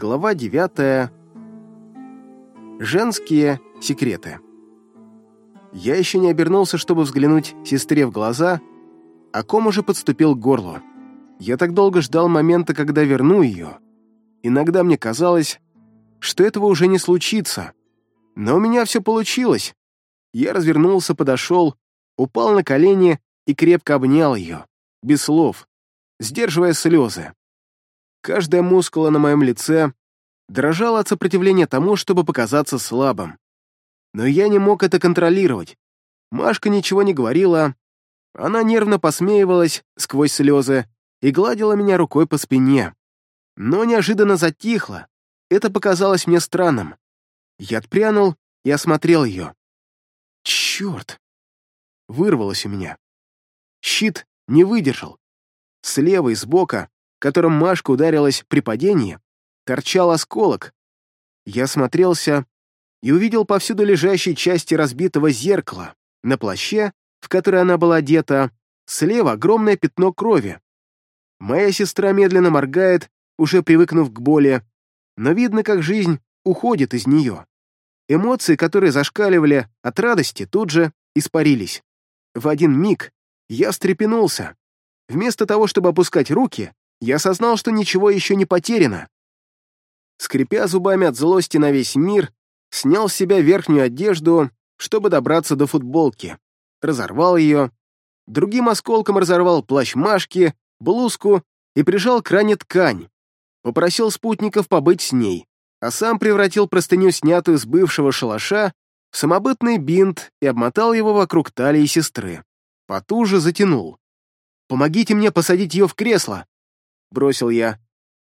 Глава 9. Женские секреты. Я еще не обернулся, чтобы взглянуть сестре в глаза, а ком уже подступил к горлу. Я так долго ждал момента, когда верну ее. Иногда мне казалось, что этого уже не случится. Но у меня все получилось. Я развернулся, подошел, упал на колени и крепко обнял ее, без слов, сдерживая слезы. Каждая мускула на моем лице дрожала от сопротивления тому, чтобы показаться слабым. Но я не мог это контролировать. Машка ничего не говорила. Она нервно посмеивалась сквозь слезы и гладила меня рукой по спине. Но неожиданно затихла. Это показалось мне странным. Я отпрянул и осмотрел ее. Черт! Вырвалось у меня. Щит не выдержал. Слева и сбока которым Машка ударилась при падении, торчал осколок. Я смотрелся и увидел повсюду лежащие части разбитого зеркала. На плаще, в который она была одета, слева огромное пятно крови. Моя сестра медленно моргает, уже привыкнув к боли, но видно, как жизнь уходит из нее. Эмоции, которые зашкаливали от радости, тут же испарились. В один миг я встрепенулся. Вместо того, чтобы опускать руки, я осознал, что ничего еще не потеряно. Скрипя зубами от злости на весь мир, снял с себя верхнюю одежду, чтобы добраться до футболки. Разорвал ее. Другим осколком разорвал плащ Машки, блузку и прижал к ране ткань. Попросил спутников побыть с ней, а сам превратил простыню, снятую с бывшего шалаша, в самобытный бинт и обмотал его вокруг талии сестры. Потуже затянул. «Помогите мне посадить ее в кресло!» — бросил я.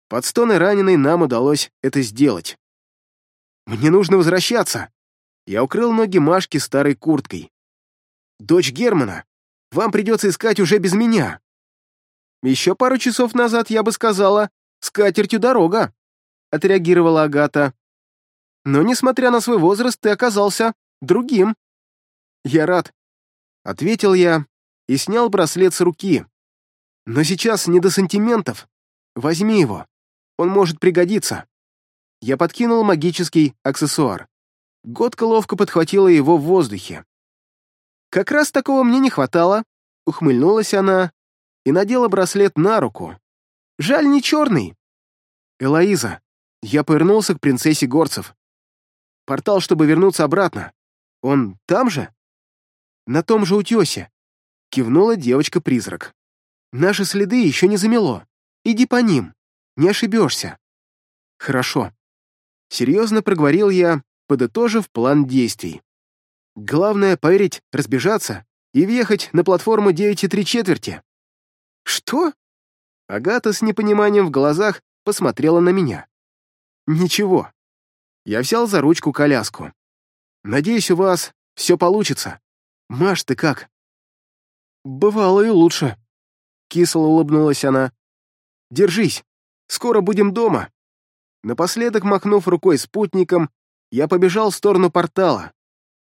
Под стоны раненой нам удалось это сделать. «Мне нужно возвращаться!» Я укрыл ноги Машки старой курткой. «Дочь Германа, вам придется искать уже без меня!» «Еще пару часов назад я бы сказала, с катертью дорога!» — отреагировала Агата. «Но, несмотря на свой возраст, ты оказался другим». «Я рад», — ответил я и снял браслет с руки. «Но сейчас не до сантиментов. Возьми его. Он может пригодиться. Я подкинул магический аксессуар. Годка ловко подхватила его в воздухе. Как раз такого мне не хватало. Ухмыльнулась она и надела браслет на руку. Жаль, не черный. Элоиза. Я повернулся к принцессе Горцев. Портал, чтобы вернуться обратно. Он там же? На том же утесе. Кивнула девочка-призрак. Наши следы еще не замело. Иди по ним, не ошибешься». «Хорошо». Серьезно проговорил я, подытожив план действий. «Главное — поверить, разбежаться и въехать на платформу 9 и 3 четверти». «Что?» Агата с непониманием в глазах посмотрела на меня. «Ничего». Я взял за ручку коляску. «Надеюсь, у вас все получится. Маш, ты как?» «Бывало и лучше», — кисло улыбнулась она. Держись, скоро будем дома». Напоследок, махнув рукой спутником, я побежал в сторону портала.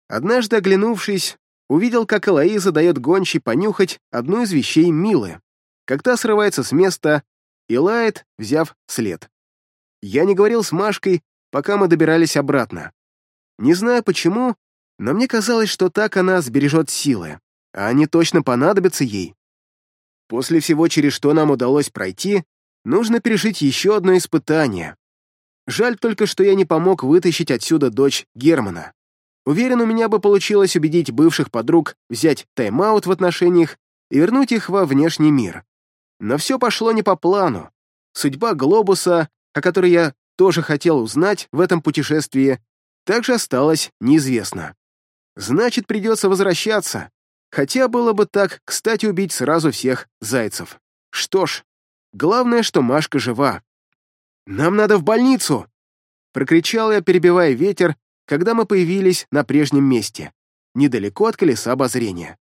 Однажды, оглянувшись, увидел, как Элоиза дает гончей понюхать одну из вещей Милы, как та срывается с места и лает, взяв след. Я не говорил с Машкой, пока мы добирались обратно. Не знаю почему, но мне казалось, что так она сбережет силы, а они точно понадобятся ей. После всего, через что нам удалось пройти, нужно пережить еще одно испытание. Жаль только, что я не помог вытащить отсюда дочь Германа. Уверен, у меня бы получилось убедить бывших подруг взять тайм-аут в отношениях и вернуть их во внешний мир. Но все пошло не по плану. Судьба глобуса, о которой я тоже хотел узнать в этом путешествии, также осталась неизвестна. Значит, придется возвращаться, Хотя было бы так, кстати, убить сразу всех зайцев. Что ж, главное, что Машка жива. «Нам надо в больницу!» Прокричал я, перебивая ветер, когда мы появились на прежнем месте, недалеко от колеса обозрения.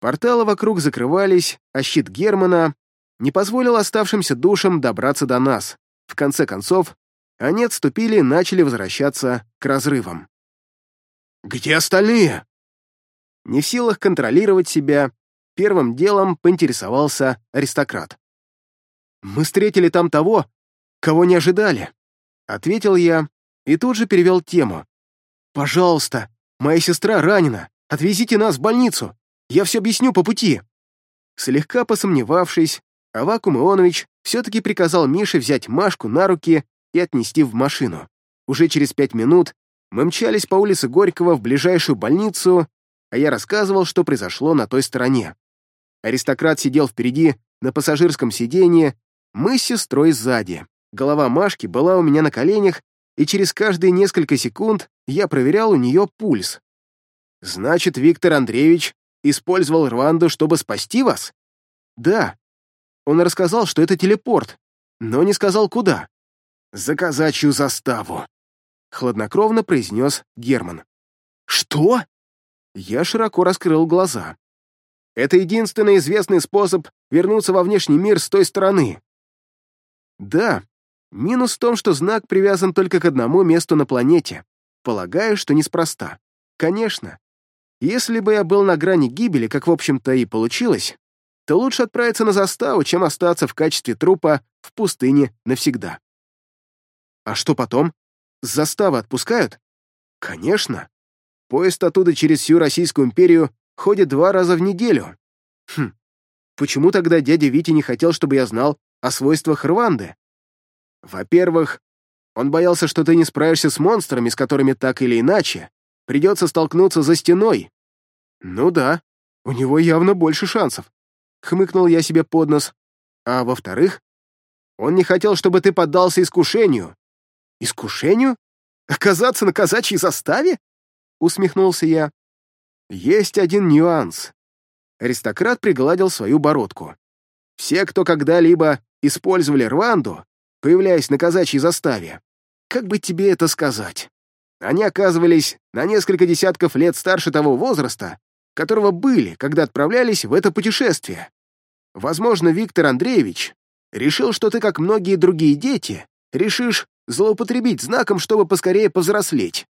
Порталы вокруг закрывались, а щит Германа не позволил оставшимся душам добраться до нас. В конце концов, они отступили и начали возвращаться к разрывам. «Где остальные?» Не в силах контролировать себя, первым делом поинтересовался аристократ. «Мы встретили там того, кого не ожидали», Ответил я и тут же перевел тему. «Пожалуйста, моя сестра ранена. Отвезите нас в больницу. Я все объясню по пути». Слегка посомневавшись, Авакум Ионович все-таки приказал Мише взять Машку на руки и отнести в машину. Уже через пять минут мы мчались по улице Горького в ближайшую больницу, а я рассказывал, что произошло на той стороне. Аристократ сидел впереди, на пассажирском сиденье, мы с сестрой сзади. Голова Машки была у меня на коленях, и через каждые несколько секунд я проверял у нее пульс. «Значит, Виктор Андреевич использовал Рванду, чтобы спасти вас?» «Да». Он рассказал, что это телепорт, но не сказал, куда. «За казачью заставу», — хладнокровно произнес Герман. «Что?» Я широко раскрыл глаза. «Это единственный известный способ вернуться во внешний мир с той стороны». «Да, минус в том, что знак привязан только к одному месту на планете. Полагаю, что неспроста. Конечно. Если бы я был на грани гибели, как, в общем-то, и получилось, то лучше отправиться на заставу, чем остаться в качестве трупа в пустыне навсегда. А что потом? С заставы отпускают? Конечно. Поезд оттуда через всю Российскую империю ходит два раза в неделю. Хм, почему тогда дядя Витя не хотел, чтобы я знал о свойствах Рванды? Во-первых, он боялся, что ты не справишься с монстрами, с которыми так или иначе придется столкнуться за стеной. Ну да, у него явно больше шансов. Хмыкнул я себе под нос. А во-вторых, он не хотел, чтобы ты поддался искушению. Искушению? Оказаться на казачьей заставе? Усмехнулся я. Есть один нюанс. Аристократ пригладил свою бородку. Все, кто когда-либо использовали Рванду, появляясь на казачьей заставе, как бы тебе это сказать? Они оказывались на несколько десятков лет старше того возраста, которого были, когда отправлялись в это путешествие. Возможно, Виктор Андреевич решил, что ты, как многие другие дети, решишь злоупотребить знаком, чтобы поскорее повзрослеть.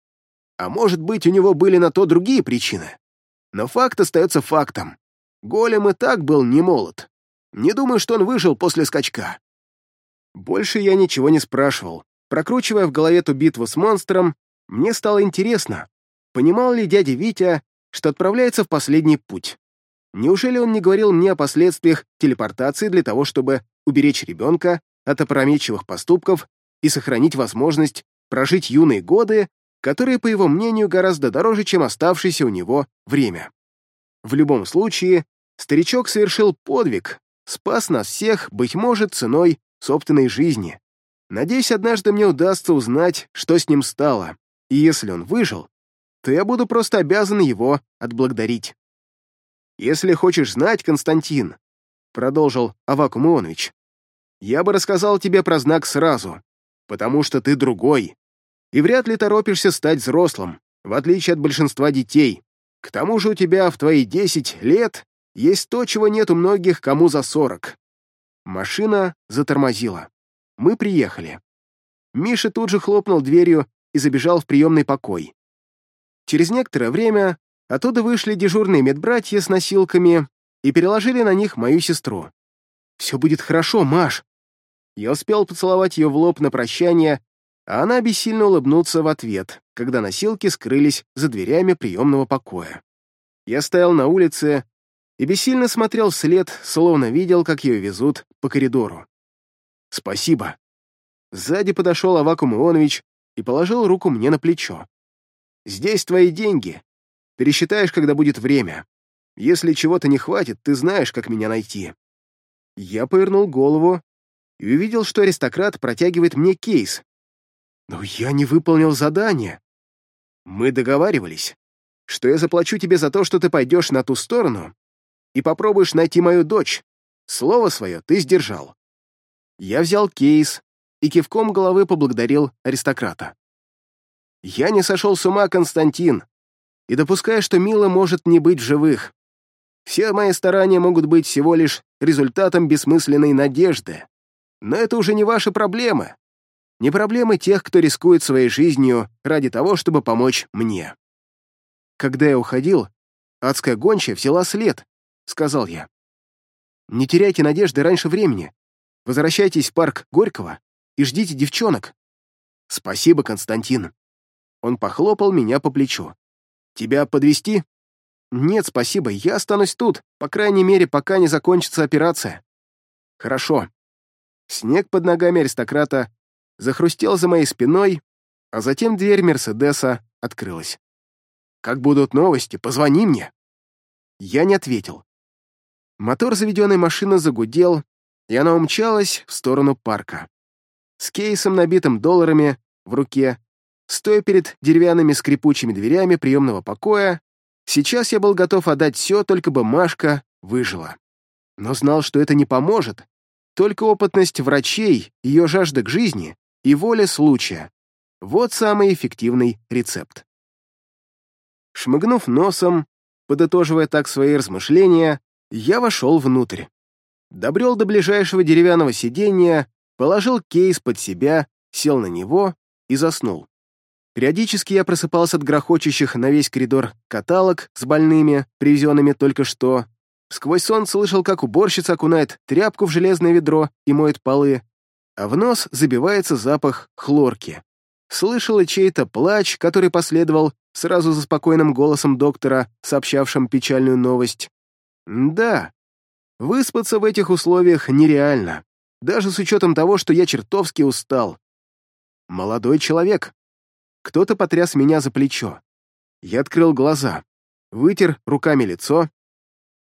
А может быть, у него были на то другие причины. Но факт остается фактом. Голем и так был не молод. Не думаю, что он выжил после скачка. Больше я ничего не спрашивал. Прокручивая в голове ту битву с монстром, мне стало интересно, понимал ли дядя Витя, что отправляется в последний путь. Неужели он не говорил мне о последствиях телепортации для того, чтобы уберечь ребенка от опрометчивых поступков и сохранить возможность прожить юные годы, которые, по его мнению, гораздо дороже, чем оставшееся у него время. В любом случае, старичок совершил подвиг, спас нас всех, быть может, ценой собственной жизни. Надеюсь, однажды мне удастся узнать, что с ним стало, и если он выжил, то я буду просто обязан его отблагодарить. «Если хочешь знать, Константин», — продолжил Авакум Ионович, «я бы рассказал тебе про знак сразу, потому что ты другой, и вряд ли торопишься стать взрослым, в отличие от большинства детей. К тому же у тебя в твои 10 лет есть то, чего нет у многих, кому за 40. Машина затормозила. Мы приехали. Миша тут же хлопнул дверью и забежал в приемный покой. Через некоторое время оттуда вышли дежурные медбратья с носилками и переложили на них мою сестру. «Все будет хорошо, Маш!» Я успел поцеловать ее в лоб на прощание, а она бессильно улыбнуться в ответ, когда носилки скрылись за дверями приемного покоя. Я стоял на улице и бессильно смотрел вслед, словно видел, как ее везут по коридору. «Спасибо». Сзади подошел Авакум Ионович и положил руку мне на плечо. «Здесь твои деньги. Пересчитаешь, когда будет время. Если чего-то не хватит, ты знаешь, как меня найти». Я повернул голову и увидел, что аристократ протягивает мне кейс. Но я не выполнил задание. Мы договаривались, что я заплачу тебе за то, что ты пойдешь на ту сторону и попробуешь найти мою дочь. Слово свое ты сдержал. Я взял кейс, и кивком головы поблагодарил аристократа. «Я не сошел с ума, Константин, и допускаю, что Мила может не быть в живых. Все мои старания могут быть всего лишь результатом бессмысленной надежды. Но это уже не ваши проблемы. Не проблемы тех, кто рискует своей жизнью ради того, чтобы помочь мне. Когда я уходил, адская гончая взяла след, сказал я. Не теряйте надежды раньше времени. Возвращайтесь в парк Горького и ждите девчонок. «Спасибо, Константин». Он похлопал меня по плечу. «Тебя подвести? «Нет, спасибо, я останусь тут, по крайней мере, пока не закончится операция». «Хорошо». Снег под ногами аристократа захрустел за моей спиной, а затем дверь Мерседеса открылась. «Как будут новости, позвони мне». Я не ответил. Мотор заведенной машины загудел, и она умчалась в сторону парка. С кейсом, набитым долларами, в руке, стоя перед деревянными скрипучими дверями приемного покоя, сейчас я был готов отдать все, только бы Машка выжила. Но знал, что это не поможет. Только опытность врачей, ее жажда к жизни и воля случая. Вот самый эффективный рецепт. Шмыгнув носом, подытоживая так свои размышления, я вошел внутрь. Добрел до ближайшего деревянного сиденья, положил кейс под себя, сел на него и заснул. Периодически я просыпался от грохочущих на весь коридор каталог с больными, привезенными только что. Сквозь сон слышал, как уборщица окунает тряпку в железное ведро и моет полы, а в нос забивается запах хлорки. Слышал и чей-то плач, который последовал сразу за спокойным голосом доктора, сообщавшим печальную новость. Да, выспаться в этих условиях нереально, даже с учетом того, что я чертовски устал. Молодой человек. Кто-то потряс меня за плечо. Я открыл глаза, вытер руками лицо.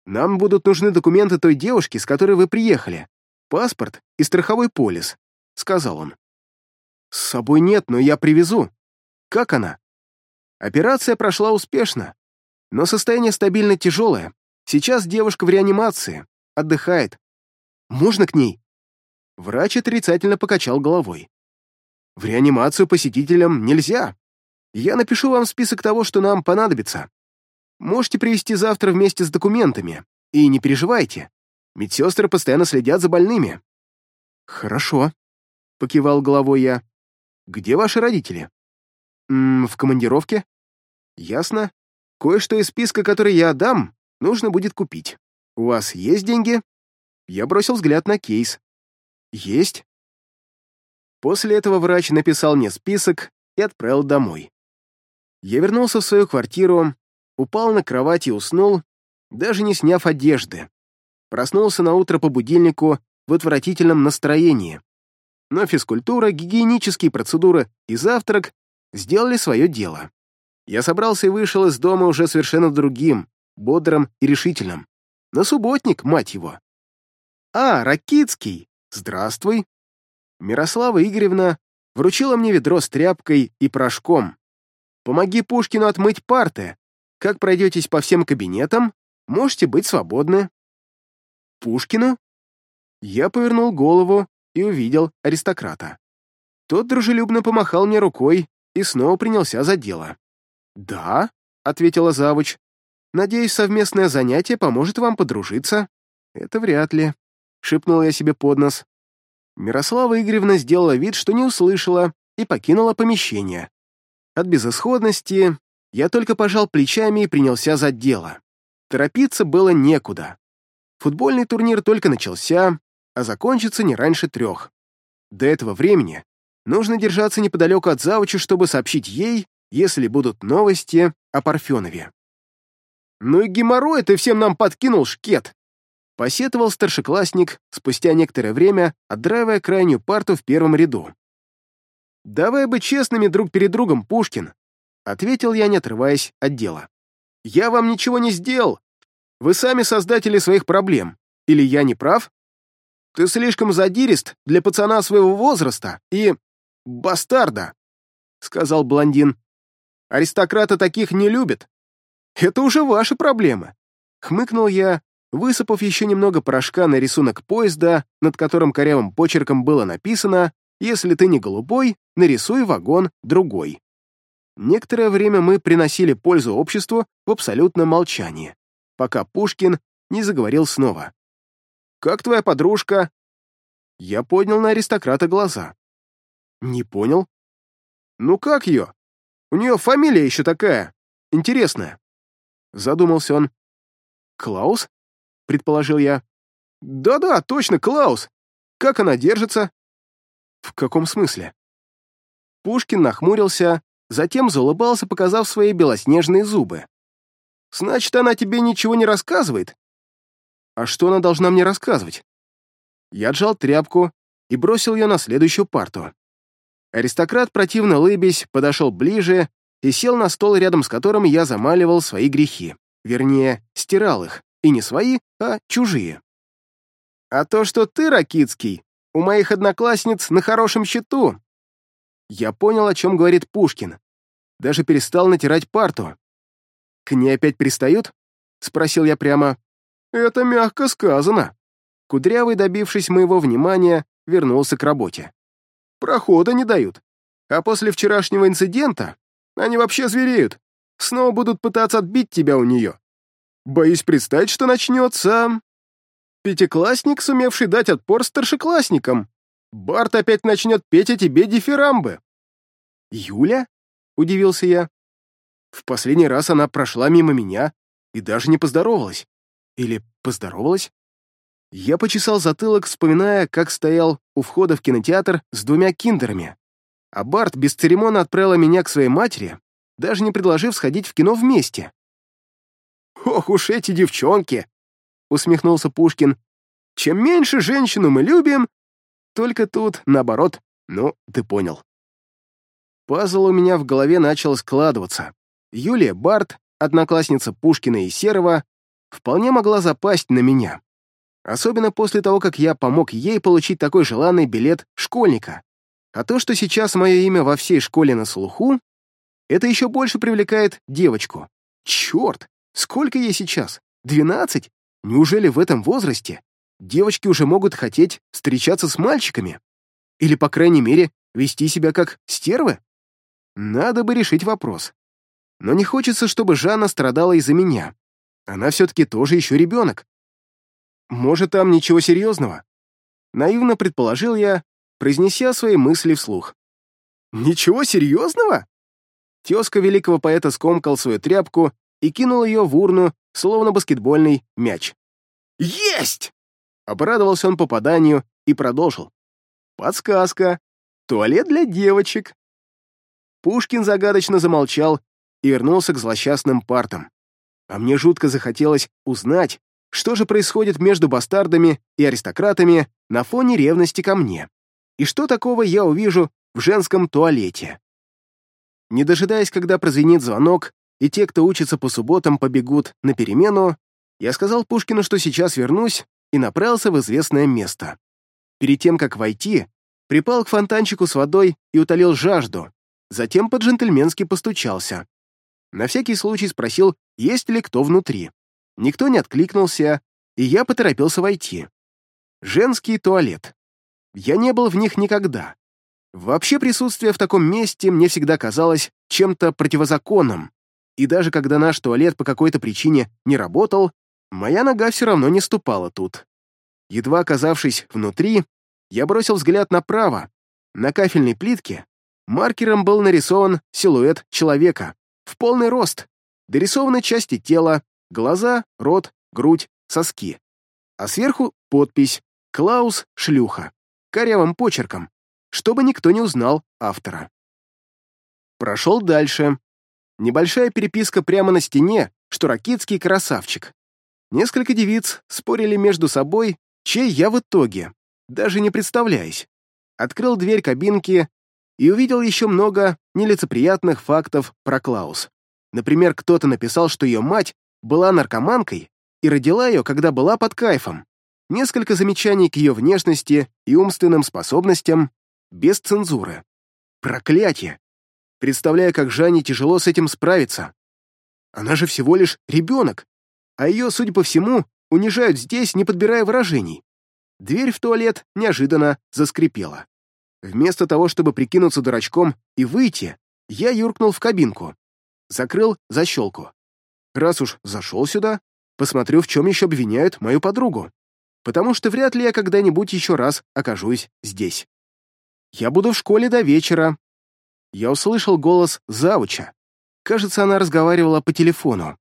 Нам будут нужны документы той девушки, с которой вы приехали. Паспорт и страховой полис, сказал он. С собой нет, но я привезу. Как она? Операция прошла успешно, но состояние стабильно тяжелое. Сейчас девушка в реанимации, отдыхает. Можно к ней?» Врач отрицательно покачал головой. «В реанимацию посетителям нельзя. Я напишу вам список того, что нам понадобится. Можете привезти завтра вместе с документами. И не переживайте, медсестры постоянно следят за больными». «Хорошо», — покивал головой я. «Где ваши родители?» М -м, в командировке? Ясно. Кое-что из списка, который я отдам, нужно будет купить. У вас есть деньги? Я бросил взгляд на кейс. Есть. После этого врач написал мне список и отправил домой. Я вернулся в свою квартиру, упал на кровать и уснул, даже не сняв одежды. Проснулся на утро по будильнику в отвратительном настроении. Но физкультура, гигиенические процедуры и завтрак сделали свое дело. Я собрался и вышел из дома уже совершенно другим, бодрым и решительным. На субботник, мать его. «А, Ракицкий! Здравствуй!» Мирослава Игоревна вручила мне ведро с тряпкой и порошком. «Помоги Пушкину отмыть парты. Как пройдетесь по всем кабинетам, можете быть свободны». «Пушкину?» Я повернул голову и увидел аристократа. Тот дружелюбно помахал мне рукой и снова принялся за дело. «Да», — ответила завуч, — «надеюсь, совместное занятие поможет вам подружиться». «Это вряд ли», — шепнул я себе под нос. Мирослава Игоревна сделала вид, что не услышала, и покинула помещение. От безысходности я только пожал плечами и принялся за дело. Торопиться было некуда. Футбольный турнир только начался, а закончится не раньше трех. До этого времени Нужно держаться неподалеку от завучи, чтобы сообщить ей, если будут новости о Парфенове. «Ну и геморрой ты всем нам подкинул, шкет!» Посетовал старшеклассник, спустя некоторое время, отдраивая крайнюю парту в первом ряду. «Давай бы честными друг перед другом, Пушкин!» Ответил я, не отрываясь от дела. «Я вам ничего не сделал. Вы сами создатели своих проблем. Или я не прав? Ты слишком задирист для пацана своего возраста и...» бастарда», — сказал блондин. «Аристократы таких не любят. Это уже ваши проблемы», — хмыкнул я, высыпав еще немного порошка на рисунок поезда, над которым корявым почерком было написано «Если ты не голубой, нарисуй вагон другой». Некоторое время мы приносили пользу обществу в абсолютном молчании, пока Пушкин не заговорил снова. «Как твоя подружка?» Я поднял на аристократа глаза. «Не понял». «Ну как ее? У нее фамилия еще такая, интересная». Задумался он. «Клаус?» — предположил я. «Да-да, точно, Клаус. Как она держится?» «В каком смысле?» Пушкин нахмурился, затем заулыбался, показав свои белоснежные зубы. «Значит, она тебе ничего не рассказывает?» «А что она должна мне рассказывать?» Я отжал тряпку и бросил ее на следующую парту. Аристократ, противно лыбясь, подошел ближе и сел на стол, рядом с которым я замаливал свои грехи. Вернее, стирал их. И не свои, а чужие. «А то, что ты, Ракицкий, у моих одноклассниц на хорошем счету». Я понял, о чем говорит Пушкин. Даже перестал натирать парту. «К ней опять пристают?» — спросил я прямо. «Это мягко сказано». Кудрявый, добившись моего внимания, вернулся к работе. «Прохода не дают. А после вчерашнего инцидента они вообще звереют. Снова будут пытаться отбить тебя у нее. Боюсь представить, что начнется... Пятиклассник, сумевший дать отпор старшеклассникам. Барт опять начнет петь о тебе дифирамбы. «Юля?» — удивился я. В последний раз она прошла мимо меня и даже не поздоровалась. Или поздоровалась? Я почесал затылок, вспоминая, как стоял у входа в кинотеатр с двумя киндерами. А Барт бесцеремонно отправила меня к своей матери, даже не предложив сходить в кино вместе. «Ох уж эти девчонки!» — усмехнулся Пушкин. «Чем меньше женщину мы любим, только тут, наоборот, ну, ты понял». Пазл у меня в голове начал складываться. Юлия Барт, одноклассница Пушкина и Серова, вполне могла запасть на меня. Особенно после того, как я помог ей получить такой желанный билет школьника. А то, что сейчас мое имя во всей школе на слуху, это еще больше привлекает девочку. Черт, сколько ей сейчас? Двенадцать? Неужели в этом возрасте девочки уже могут хотеть встречаться с мальчиками? Или, по крайней мере, вести себя как стервы? Надо бы решить вопрос. Но не хочется, чтобы Жанна страдала из-за меня. Она все-таки тоже еще ребенок. Может, там ничего серьезного? Наивно предположил я, произнеся свои мысли вслух. «Ничего серьезного?» Тезка великого поэта скомкал свою тряпку и кинул ее в урну, словно баскетбольный мяч. «Есть!» Обрадовался он попаданию и продолжил. «Подсказка. Туалет для девочек». Пушкин загадочно замолчал и вернулся к злосчастным партам. А мне жутко захотелось узнать, что же происходит между бастардами и аристократами на фоне ревности ко мне. И что такого я увижу в женском туалете? Не дожидаясь, когда прозвенит звонок, и те, кто учится по субботам, побегут на перемену, я сказал Пушкину, что сейчас вернусь, и направился в известное место. Перед тем, как войти, припал к фонтанчику с водой и утолил жажду, затем по-джентльменски постучался. На всякий случай спросил, есть ли кто внутри. Никто не откликнулся, и я поторопился войти. Женский туалет. Я не был в них никогда. Вообще присутствие в таком месте мне всегда казалось чем-то противозаконным, и даже когда наш туалет по какой-то причине не работал, моя нога все равно не ступала тут. Едва оказавшись внутри, я бросил взгляд направо. На кафельной плитке маркером был нарисован силуэт человека в полный рост, дорисованы части тела, глаза, рот, грудь, соски. А сверху подпись «Клаус Шлюха» корявым почерком, чтобы никто не узнал автора. Прошел дальше. Небольшая переписка прямо на стене, что Ракитский красавчик. Несколько девиц спорили между собой, чей я в итоге, даже не представляясь. Открыл дверь кабинки и увидел еще много нелицеприятных фактов про Клаус. Например, кто-то написал, что ее мать была наркоманкой и родила ее, когда была под кайфом. Несколько замечаний к ее внешности и умственным способностям без цензуры. Проклятие! Представляю, как Жанне тяжело с этим справиться. Она же всего лишь ребенок, а ее, судя по всему, унижают здесь, не подбирая выражений. Дверь в туалет неожиданно заскрипела. Вместо того, чтобы прикинуться дурачком и выйти, я юркнул в кабинку. Закрыл защелку. Раз уж зашел сюда, посмотрю, в чем еще обвиняют мою подругу. Потому что вряд ли я когда-нибудь еще раз окажусь здесь. Я буду в школе до вечера. Я услышал голос завуча. Кажется, она разговаривала по телефону.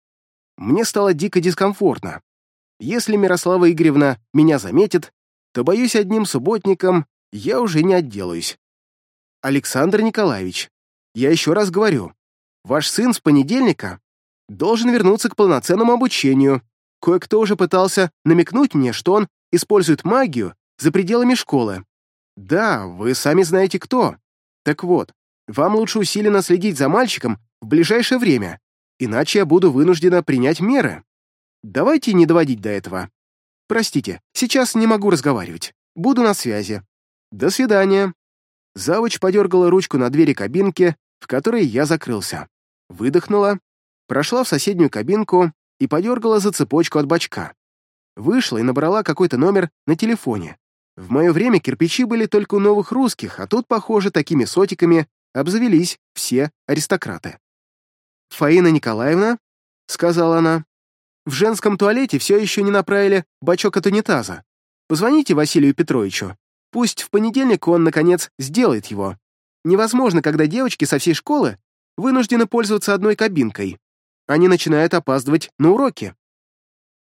Мне стало дико дискомфортно. Если Мирослава Игоревна меня заметит, то, боюсь, одним субботником я уже не отделаюсь. Александр Николаевич, я еще раз говорю, ваш сын с понедельника должен вернуться к полноценному обучению. Кое-кто уже пытался намекнуть мне, что он использует магию за пределами школы. Да, вы сами знаете кто. Так вот, вам лучше усиленно следить за мальчиком в ближайшее время, иначе я буду вынуждена принять меры. Давайте не доводить до этого. Простите, сейчас не могу разговаривать. Буду на связи. До свидания. Завуч подергала ручку на двери кабинки, в которой я закрылся. Выдохнула, прошла в соседнюю кабинку и подергала за цепочку от бачка. Вышла и набрала какой-то номер на телефоне. В мое время кирпичи были только у новых русских, а тут, похоже, такими сотиками обзавелись все аристократы. «Фаина Николаевна?» — сказала она. «В женском туалете все еще не направили бачок от унитаза. Позвоните Василию Петровичу. Пусть в понедельник он, наконец, сделает его. Невозможно, когда девочки со всей школы вынуждены пользоваться одной кабинкой. Они начинают опаздывать на уроки».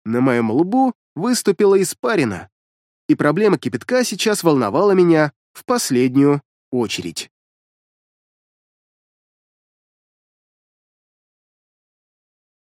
На моем лбу выступила испарина, и проблема кипятка сейчас волновала меня в последнюю очередь.